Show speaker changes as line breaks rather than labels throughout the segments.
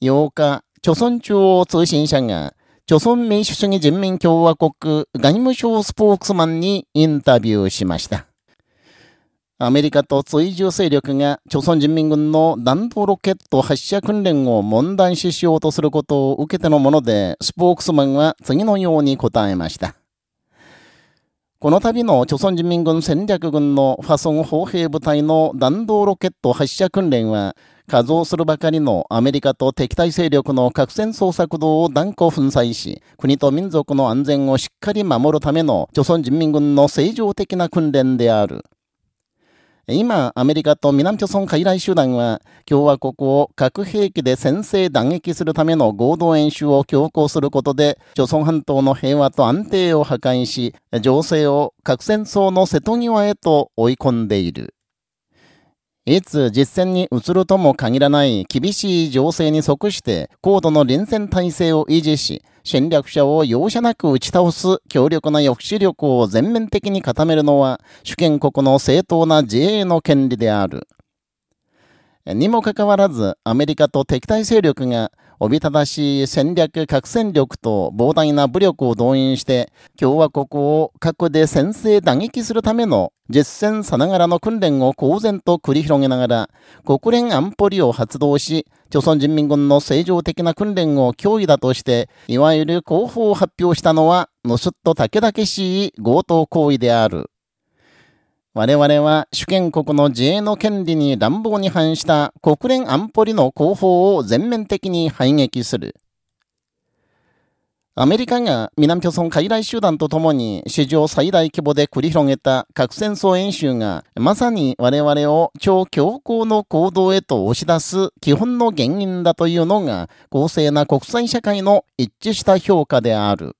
8日、朝鮮中央通信社が、朝鮮民主主義人民共和国外務省スポークスマンにインタビューしました。アメリカと追従勢力が朝鮮人民軍の弾道ロケット発射訓練を問題視しようとすることを受けてのもので、スポークスマンは次のように答えました。この度の朝鮮人民軍戦略軍のファソン砲兵部隊の弾道ロケット発射訓練は、稼働するばかりのアメリカと敵対勢力の核戦争策動を断固粉砕し、国と民族の安全をしっかり守るための朝鮮人民軍の正常的な訓練である。今、アメリカと南朝鮮傀儡集団は、共和国を核兵器で先制打撃するための合同演習を強行することで、朝鮮半島の平和と安定を破壊し、情勢を核戦争の瀬戸際へと追い込んでいる。いつ実戦に移るとも限らない厳しい情勢に即して高度の臨戦態勢を維持し、侵略者を容赦なく打ち倒す強力な抑止力を全面的に固めるのは主権国の正当な自衛の権利である。にもかかわらず、アメリカと敵対勢力がおびただしい戦略核戦力と膨大な武力を動員して、共和国を核で先制打撃するための実戦さながらの訓練を公然と繰り広げながら、国連安保理を発動し、朝鮮人民軍の正常的な訓練を脅威だとして、いわゆる広報を発表したのは、ぬすっと竹々しい強盗行為である。我々は主権国の自衛の権利に乱暴に反した国連安保理の広報を全面的に排撃する。アメリカが南朝鮮傀儡集団と共に史上最大規模で繰り広げた核戦争演習がまさに我々を超強硬の行動へと押し出す基本の原因だというのが公正な国際社会の一致した評価である。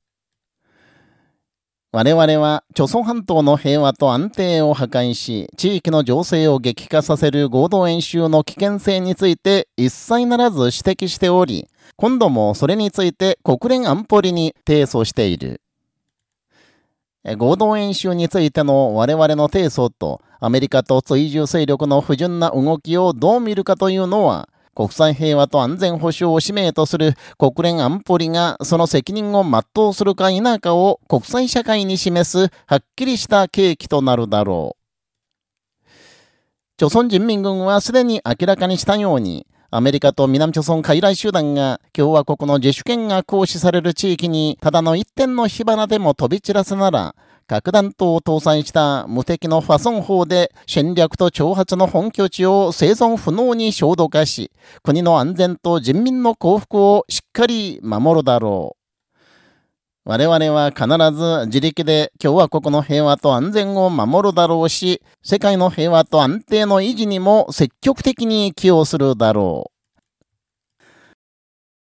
我々は、朝鮮半島の平和と安定を破壊し、地域の情勢を激化させる合同演習の危険性について一切ならず指摘しており、今度もそれについて国連安保理に提訴している。合同演習についての我々の提訴と、アメリカと追従勢力の不純な動きをどう見るかというのは、国際平和と安全保障を使命とする国連安保理がその責任を全うするか否かを国際社会に示すはっきりした契機となるだろう。朝鮮人民軍はすでに明らかにしたように、アメリカと南朝鮮傀儡集団が共和国の自主権が行使される地域にただの一点の火花でも飛び散らすなら、核弾頭を搭載した無敵のファソン砲で戦略と挑発の本拠地を生存不能に衝動化し、国の安全と人民の幸福をしっかり守るだろう。我々は必ず自力で共和国の平和と安全を守るだろうし、世界の平和と安定の維持にも積極的に寄与するだろう。